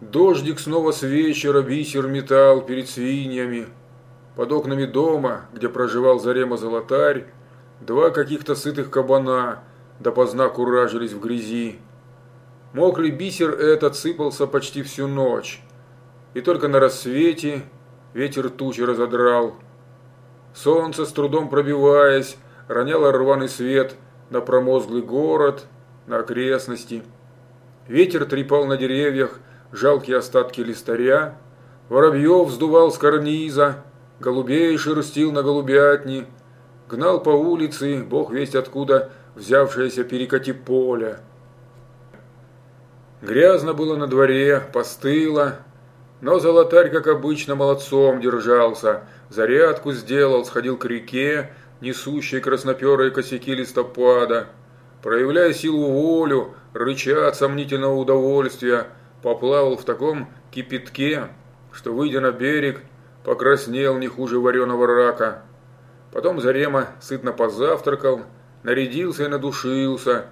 Дождик снова с вечера бисер метал перед свиньями. Под окнами дома, где проживал Зарема Золотарь, два каких-то сытых кабана допоздна куражились в грязи. Мокрый бисер этот сыпался почти всю ночь, и только на рассвете ветер тучи разодрал. Солнце, с трудом пробиваясь, роняло рваный свет на промозглый город, на окрестности. Ветер трепал на деревьях жалкие остатки листаря, воробьев вздувал с карниза, голубей шерстил на голубятни, гнал по улице, бог весть откуда, взявшееся перекати поля. Грязно было на дворе, постыло, но золотарь, как обычно, молодцом держался, зарядку сделал, сходил к реке, несущей красноперые косяки листопада, проявляя силу волю, рыча от сомнительного удовольствия, поплавал в таком кипятке, что, выйдя на берег, покраснел не хуже вареного рака. Потом Зарема сытно позавтракал, нарядился и надушился,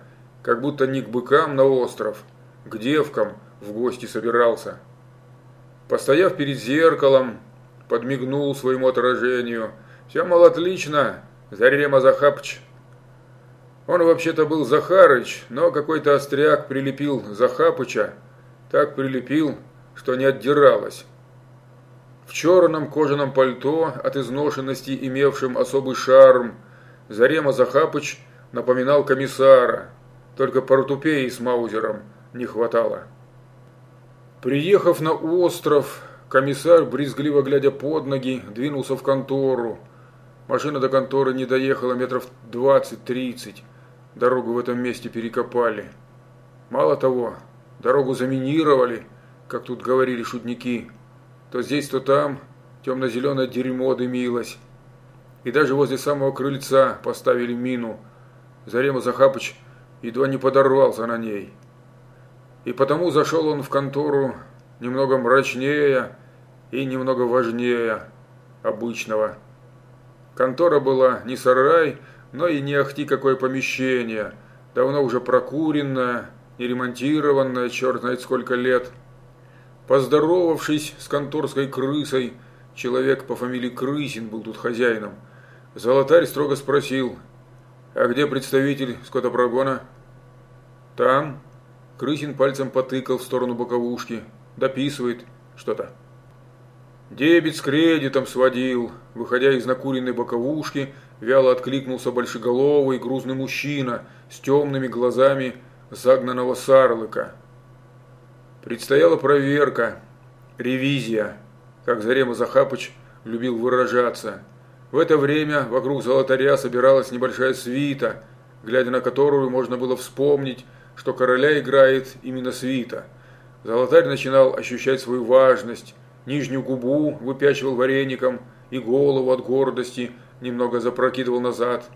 как будто не к быкам на остров, к девкам в гости собирался. Постояв перед зеркалом, подмигнул своему отражению. «Все, мол, отлично, Зарема Захапыч». Он вообще-то был Захарыч, но какой-то остряк прилепил Захапыча, так прилепил, что не отдиралось. В черном кожаном пальто, от изношенности имевшем особый шарм, Зарема Захапыч напоминал комиссара, только портупеи с маузером не хватало. Приехав на остров, комиссар, брезгливо глядя под ноги, двинулся в контору. Машина до конторы не доехала метров двадцать-тридцать. Дорогу в этом месте перекопали. Мало того, дорогу заминировали, как тут говорили шутники. То здесь, то там темно-зеленое дерьмо дымилось. И даже возле самого крыльца поставили мину. Зарема Захапыч едва не подорвался на ней. И потому зашел он в контору немного мрачнее и немного важнее обычного. Контора была не сарай, но и не ахти какое помещение, давно уже прокуренное, не ремонтированное, черт знает сколько лет. Поздоровавшись с конторской крысой, человек по фамилии Крысин был тут хозяином, Золотарь строго спросил, «А где представитель скотопрогона?» «Там». Крысин пальцем потыкал в сторону боковушки. «Дописывает что-то». Дебет с кредитом сводил. Выходя из накуренной боковушки, вяло откликнулся большеголовый грузный мужчина с темными глазами загнанного сарлыка. Предстояла проверка, ревизия, как Зарема Захапыч любил выражаться – в это время вокруг золотаря собиралась небольшая свита, глядя на которую можно было вспомнить, что короля играет именно свита. Золотарь начинал ощущать свою важность, нижнюю губу выпячивал вареником и голову от гордости немного запрокидывал назад.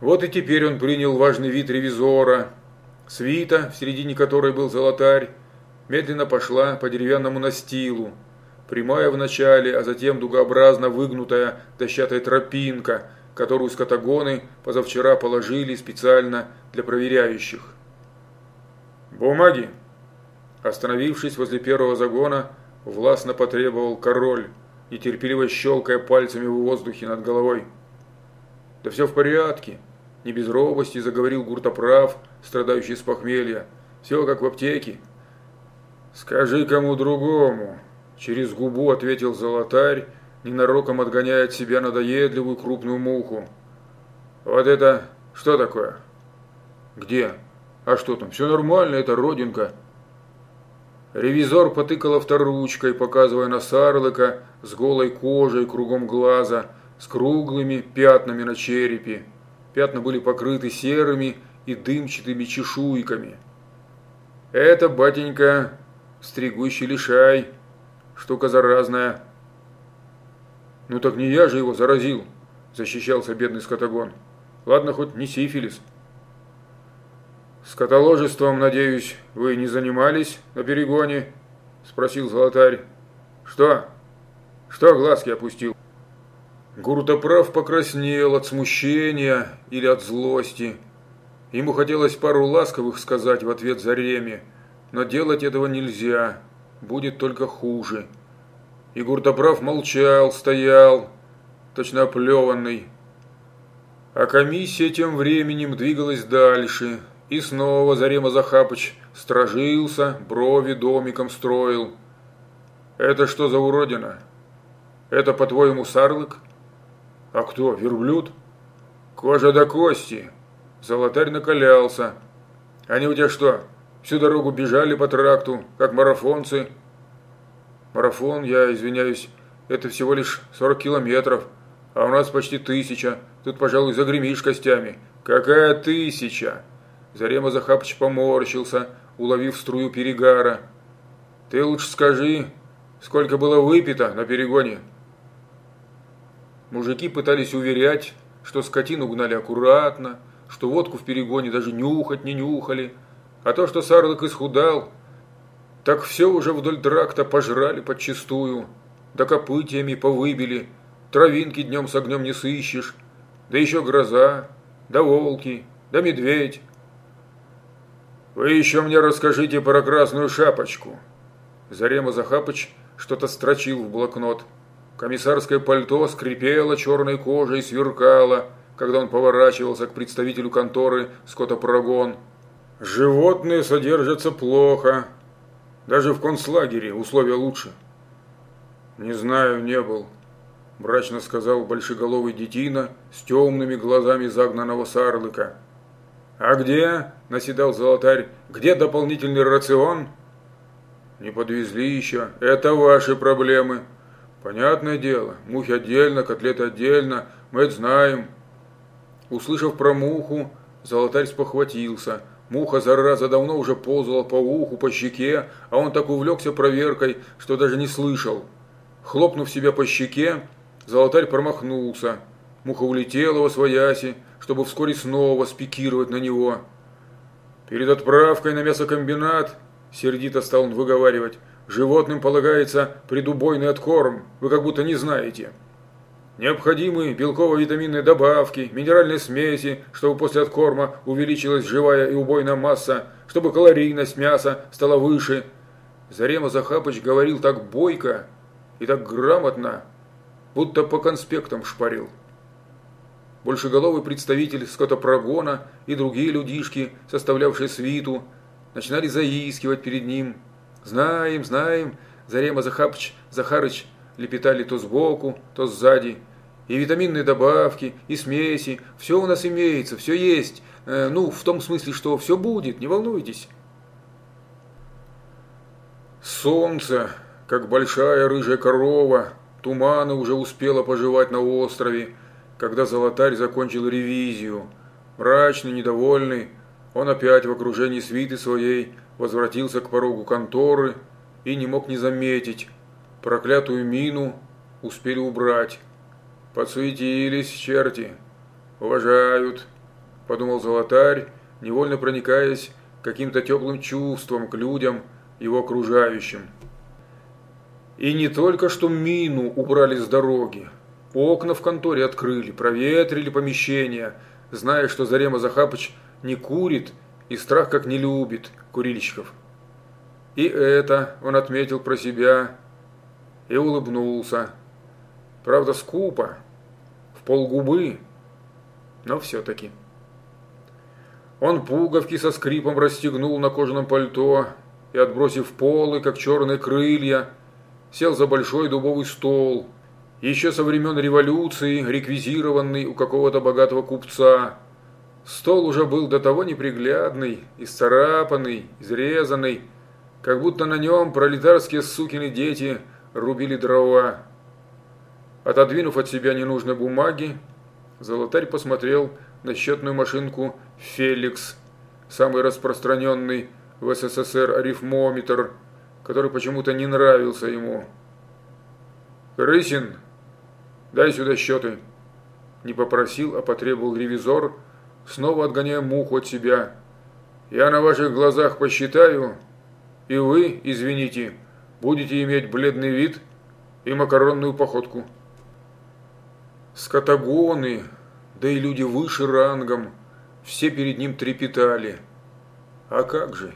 Вот и теперь он принял важный вид ревизора. Свита, в середине которой был золотарь, медленно пошла по деревянному настилу, прямая в начале, а затем дугообразно выгнутая дощатая тропинка, которую скотагоны позавчера положили специально для проверяющих. «Бумаги!» Остановившись возле первого загона, властно потребовал король, нетерпеливо щелкая пальцами в воздухе над головой. «Да все в порядке!» Не без робости заговорил гуртоправ, страдающий с похмелья. «Все как в аптеке». «Скажи кому другому», Через губу ответил золотарь, ненароком отгоняя от себя надоедливую крупную муху. Вот это что такое? Где? А что там? Все нормально, это родинка. Ревизор потыкал авторучкой, показывая на сарлыка с голой кожей кругом глаза, с круглыми пятнами на черепе. Пятна были покрыты серыми и дымчатыми чешуйками. «Это, батенька, стригущий лишай», штука заразная. Ну так не я же его заразил, защищался бедный скотогон. Ладно, хоть не сифилис. Скотоложеством, надеюсь, вы не занимались на перегоне? Спросил золотарь. Что? Что глазки опустил? Гуртоправ покраснел от смущения или от злости. Ему хотелось пару ласковых сказать в ответ Зареме, но делать этого нельзя, будет только хуже. И Гурдобрав молчал, стоял, точно оплеванный. А комиссия тем временем двигалась дальше, и снова Зарема Захапыч стражился, брови домиком строил. «Это что за уродина? Это, по-твоему, сарлык? А кто, верблюд? Кожа до кости!» Золотарь накалялся. «Они у тебя что, всю дорогу бежали по тракту, как марафонцы?» «Марафон, я извиняюсь, это всего лишь 40 километров, а у нас почти тысяча. Тут, пожалуй, загремишь костями». «Какая тысяча?» Зарема Захапыч поморщился, уловив струю перегара. «Ты лучше скажи, сколько было выпито на перегоне?» Мужики пытались уверять, что скотину гнали аккуратно, что водку в перегоне даже нюхать не нюхали, а то, что Сарлок исхудал, так все уже вдоль тракта пожрали подчистую, да копытиями повыбили, травинки днем с огнем не сыщешь, да еще гроза, да волки, да медведь. Вы еще мне расскажите про красную шапочку. Зарема Захапыч что-то строчил в блокнот. Комиссарское пальто скрипело черной кожей и сверкало, когда он поворачивался к представителю конторы скотопрогон. Животные содержатся плохо. Даже в концлагере условия лучше. Не знаю, не был. Мрачно сказал большеголовый детина с темными глазами загнанного сарлыка. «А где?» – наседал золотарь. «Где дополнительный рацион?» «Не подвезли еще. Это ваши проблемы». «Понятное дело. Мухи отдельно, котлеты отдельно. Мы это знаем. Услышав про муху, золотарь спохватился. Муха, зараза, давно уже ползала по уху, по щеке, а он так увлекся проверкой, что даже не слышал. Хлопнув себя по щеке, золотарь промахнулся. Муха улетела во свояси, чтобы вскоре снова спикировать на него. Перед отправкой на мясокомбинат, сердито стал он выговаривать, животным полагается предубойный откорм, вы как будто не знаете. Необходимы белково-витаминные добавки, минеральные смеси, чтобы после откорма увеличилась живая и убойная масса, чтобы калорийность мяса стала выше. Зарема Захапыч говорил так бойко и так грамотно, будто по конспектам шпарил. Большеголовый представитель скотопрогона и другие людишки, составлявшие свиту, начинали заискивать перед ним. «Знаем, знаем, Зарема Захапыч, Захарыч, лепетали то сбоку, то сзади. И витаминные добавки, и смеси, все у нас имеется, все есть. Э, ну, в том смысле, что все будет, не волнуйтесь. Солнце, как большая рыжая корова, туманы уже успело пожевать на острове, когда Золотарь закончил ревизию. Мрачный, недовольный, он опять в окружении свиты своей возвратился к порогу конторы и не мог не заметить, Проклятую мину успели убрать. Подсуетились черти. Уважают, подумал золотарь, невольно проникаясь каким-то теплым чувством к людям, его окружающим. И не только что мину убрали с дороги. Окна в конторе открыли, проветрили помещение, зная, что Зарема Захапыч не курит и страх как не любит курильщиков. И это он отметил про себя, и улыбнулся. Правда, скупо, в полгубы, но все-таки. Он пуговки со скрипом расстегнул на кожаном пальто и, отбросив полы, как черные крылья, сел за большой дубовый стол, еще со времен революции, реквизированный у какого-то богатого купца. Стол уже был до того неприглядный, исцарапанный, изрезанный, как будто на нем пролетарские сукины дети – рубили дрова. Отодвинув от себя ненужные бумаги, Золотарь посмотрел на счетную машинку «Феликс», самый распространенный в СССР арифмометр, который почему-то не нравился ему. «Крысин, дай сюда счеты!» Не попросил, а потребовал ревизор, снова отгоняя муху от себя. «Я на ваших глазах посчитаю, и вы, извините, будете иметь бледный вид и макаронную походку. Скотагоны, да и люди выше рангом, все перед ним трепетали. А как же?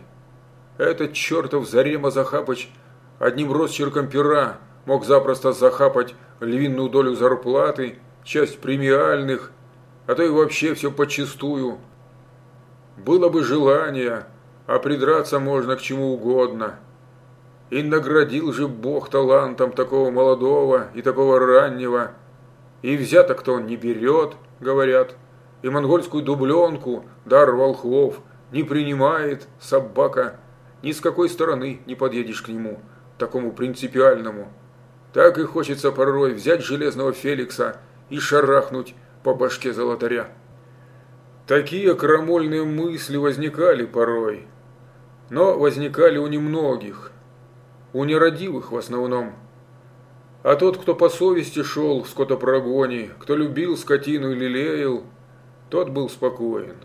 Этот чертов Зарема Захапыч одним росчерком пера мог запросто захапать львиную долю зарплаты, часть премиальных, а то и вообще все почистую. Было бы желание, а придраться можно к чему угодно. И наградил же Бог талантом такого молодого и такого раннего. И взяток-то он не берет, говорят, и монгольскую дубленку, дар волхвов, не принимает собака. Ни с какой стороны не подъедешь к нему, такому принципиальному. Так и хочется порой взять железного Феликса и шарахнуть по башке золотаря. Такие крамольные мысли возникали порой, но возникали у немногих, у нерадивых в основном. А тот, кто по совести шел в скотопрогоне, кто любил скотину и лелеял, тот был спокоен.